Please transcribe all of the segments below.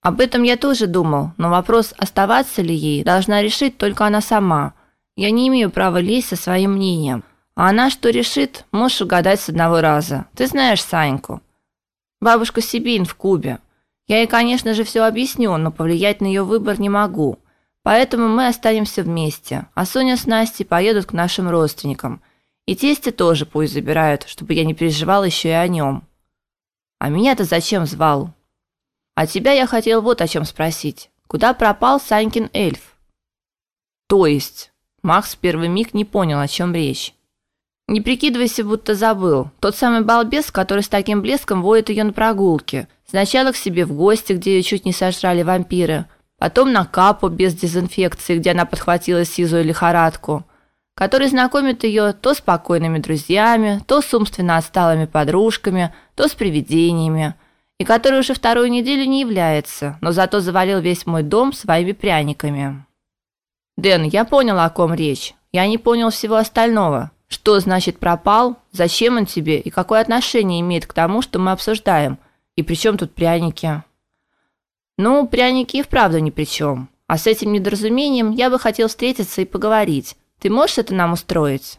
Об этом я тоже думал, но вопрос, оставаться ли ей, должна решить только она сама. Я не имею права лезть со своим мнением. А она что решит, можешь угадать с одного раза. Ты знаешь Саньку. Бабушка Сибин в Кубе. Я ей, конечно же, все объясню, но повлиять на ее выбор не могу. Поэтому мы останемся вместе, а Соня с Настей поедут к нашим родственникам. И тестя тоже пусть забирают, чтобы я не переживал еще и о нем. А меня-то зачем звал? А тебя я хотел вот о чем спросить. Куда пропал Санькин эльф? То есть, Макс первый миг не понял, о чем речь. Не прикидывайся, будто забыл. Тот самый балбес, который с таким блеском водит ее на прогулки. Сначала к себе в гости, где ее чуть не сожрали вампиры, потом на капу без дезинфекции, где она подхватила сизую лихорадку, который знакомит ее то с покойными друзьями, то с умственно отсталыми подружками, то с привидениями, и который уже вторую неделю не является, но зато завалил весь мой дом своими пряниками. Дэн, я понял, о ком речь. Я не понял всего остального. Что значит пропал? Зачем он тебе и какое отношение имеет к тому, что мы обсуждаем? И при чем тут пряники? Ну, пряники и вправду ни при чем. А с этим недоразумением я бы хотел встретиться и поговорить. Ты можешь это нам устроить?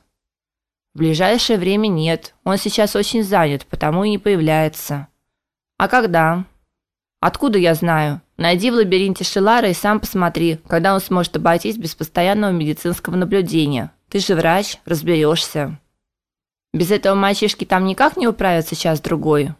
В ближайшее время нет. Он сейчас очень занят, потому и не появляется. А когда? Откуда я знаю? Найди в лабиринте Шелара и сам посмотри, когда он сможет обойтись без постоянного медицинского наблюдения. Ты же врач, разберешься. Без этого мальчишки там никак не управятся сейчас другой.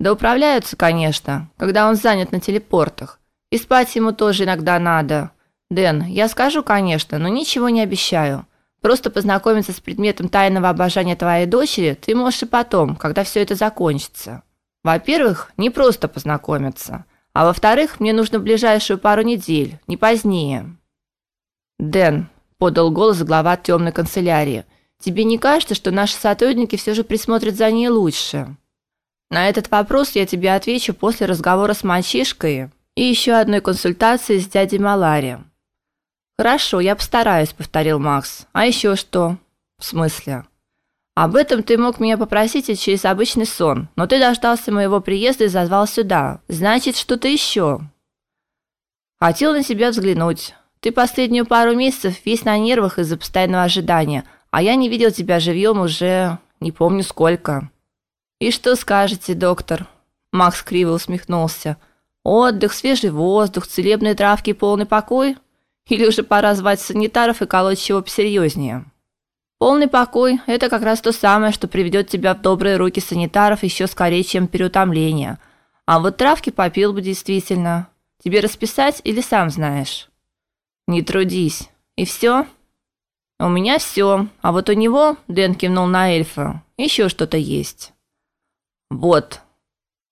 Да управляются, конечно, когда он занят на телепортах. И спать ему тоже иногда надо. Дэн, я скажу, конечно, но ничего не обещаю. Просто познакомиться с предметом тайного обожания твоей дочери ты можешь и потом, когда все это закончится. Во-первых, не просто познакомиться, а во-вторых, мне нужно в ближайшую пару недель, не позднее. Дэн подал голос глава темной канцелярии. Тебе не кажется, что наши сотрудники все же присмотрят за ней лучше? На этот вопрос я тебе отвечу после разговора с мальчишкой и еще одной консультации с дядей Малари. Хорошо, я постараюсь, повторил Макс. А еще что? В смысле? Об этом ты мог меня попросить и через обычный сон, но ты дождался моего приезда и зазвал сюда. Значит, что-то еще. Хотел на себя взглянуть. Ты последнюю пару месяцев весь на нервах из-за постоянного ожидания, а я не видел тебя живьем уже не помню сколько. И что скажете, доктор? Макс криво усмехнулся. Отдых, свежий воздух, целебные травки полный покой? Или уже пора звать санитаров и колоть чего посерьезнее? Полный покой это как раз то самое, что приведет тебя в добрые руки санитаров еще скорее, чем переутомление. А вот травки попил бы действительно. Тебе расписать или сам знаешь? Не трудись. И все? У меня все. А вот у него, Дэн кивнул на эльфа, еще что-то есть. Вот.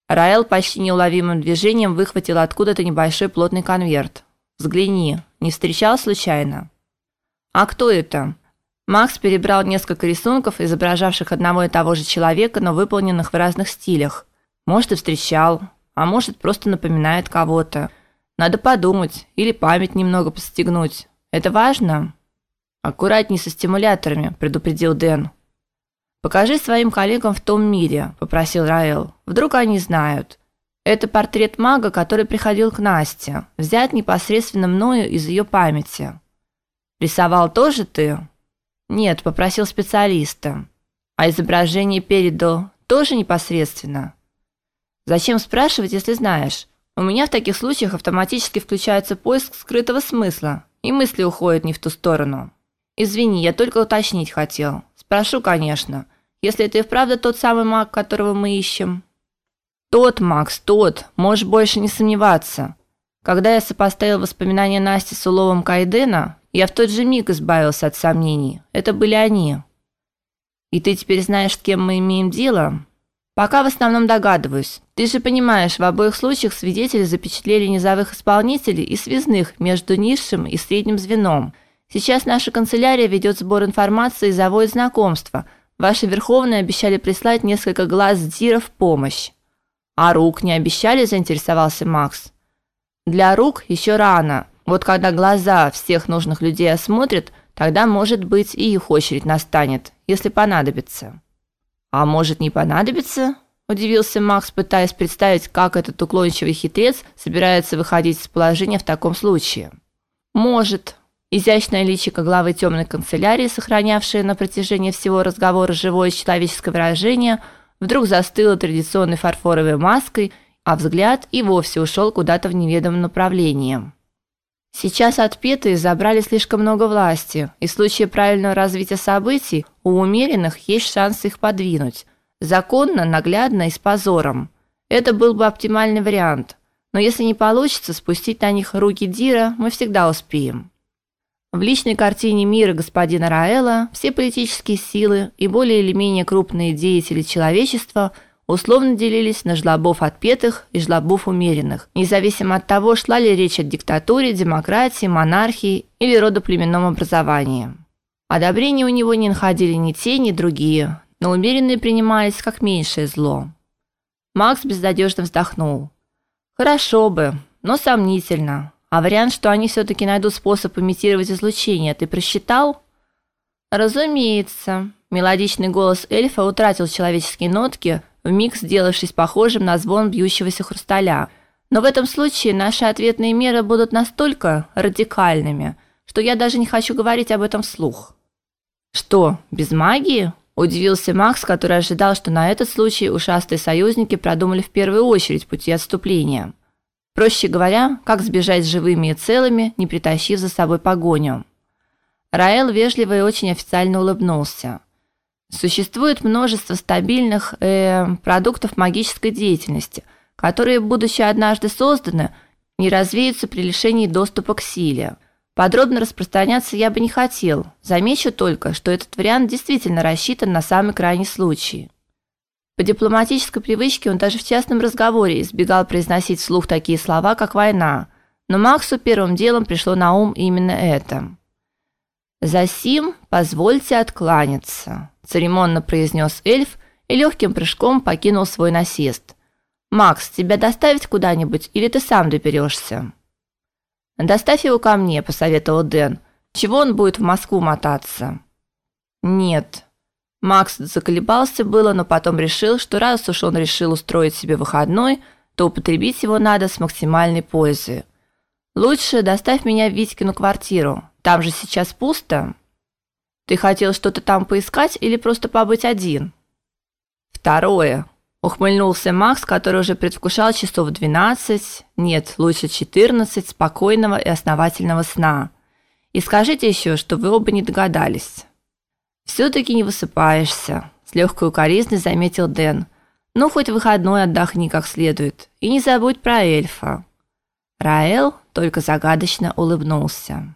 Раэл почти неуловимым движением выхватил откуда-то небольшой плотный конверт. Взгляни, не встречал случайно? А кто это? Макс перебрал несколько рисунков, изображавших одного и того же человека, но выполненных в разных стилях. Может, и встречал, а может, просто напоминает кого-то. Надо подумать или память немного подстегнуть. Это важно. Аккуратней со стимуляторами, предупредил Дэн. Покажи своим коллегам в том мире, попросил Раэл. Вдруг они знают. Это портрет мага, который приходил к Насте, взят непосредственно мною из ее памяти. Рисовал тоже ты? Нет, попросил специалиста. А изображение передал тоже непосредственно. Зачем спрашивать, если знаешь? У меня в таких случаях автоматически включается поиск скрытого смысла, и мысли уходят не в ту сторону. Извини, я только уточнить хотел. Спрошу, конечно. Если это и вправду тот самый маг, которого мы ищем. Тот, Макс, тот, можешь больше не сомневаться. Когда я сопоставил воспоминания Насти с уловом Кайдена, я в тот же миг избавился от сомнений. Это были они. И ты теперь знаешь, с кем мы имеем дело? Пока в основном догадываюсь. Ты же понимаешь, в обоих случаях свидетели запечатлели низовых исполнителей и связных между низшим и средним звеном – Сейчас наша канцелярия ведет сбор информации и заводит знакомства. Ваши верховные обещали прислать несколько глаз Зира в помощь. А рук не обещали, заинтересовался Макс. Для рук еще рано. Вот когда глаза всех нужных людей осмотрят, тогда, может быть, и их очередь настанет, если понадобится. А может, не понадобится? удивился Макс, пытаясь представить, как этот уклончивый хитрец собирается выходить из положения в таком случае. Может. Изящное личико главы темной канцелярии, сохранявшее на протяжении всего разговора живое человеческое выражение, вдруг застыло традиционной фарфоровой маской, а взгляд и вовсе ушел куда-то в неведомом направлении. Сейчас отпетые забрали слишком много власти, и в случае правильного развития событий у умеренных есть шанс их подвинуть. Законно, наглядно и с позором. Это был бы оптимальный вариант. Но если не получится спустить на них руки Дира, мы всегда успеем. В личной картине мира господина Раэла все политические силы и более или менее крупные деятели человечества условно делились на жлобов отпетых и жлобов умеренных, независимо от того, шла ли речь о диктатуре, демократии, монархии или родоплеменном образовании. Одобрения у него не находили ни те, ни другие, но умеренные принимались как меньшее зло. Макс безнадежно вздохнул. Хорошо бы, но сомнительно. А вариант, что они все таки найдут способ имитировать излучение, ты просчитал? Разумеется. Мелодичный голос эльфа утратил человеческие нотки, вмиг сделавшись похожим на звон бьющегося хрусталя. Но в этом случае наши ответные меры будут настолько радикальными, что я даже не хочу говорить об этом вслух. Что, без магии? Удивился Макс, который ожидал, что на этот случай ушастые союзники продумали в первую очередь пути отступления. Проще говоря, как сбежать живыми и целыми, не притащив за собой погоню. Раэл вежливо и очень официально улыбнулся. Существует множество стабильных э, продуктов магической деятельности, которые, будучи однажды созданы, не развеются при лишении доступа к силе. Подробно распространяться я бы не хотел. Замечу только, что этот вариант действительно рассчитан на самый крайний случай. По дипломатической привычке он даже в частном разговоре избегал произносить вслух такие слова, как война, но Максу первым делом пришло на ум именно это. «Засим позвольте откланяться», – церемонно произнес эльф и легким прыжком покинул свой насест. «Макс, тебя доставить куда-нибудь или ты сам доберешься?» «Доставь его ко мне», – посоветовал Дэн. «Чего он будет в Москву мотаться?» «Нет», Макс заколебался было, но потом решил, что раз уж он решил устроить себе выходной, то употребить его надо с максимальной пользой. Лучше доставь меня в Витькину квартиру. Там же сейчас пусто. Ты хотел что-то там поискать или просто побыть один? Второе. Ухмыльнулся Макс, который уже предвкушал часов 12, нет, лучше 14 спокойного и основательного сна. И скажите еще, что вы оба не догадались все таки не высыпаешься, с легкой укоризной заметил Дэн. Ну хоть выходной отдохни как следует и не забудь про эльфа. Раэл только загадочно улыбнулся.